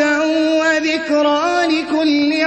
وذكرى لكل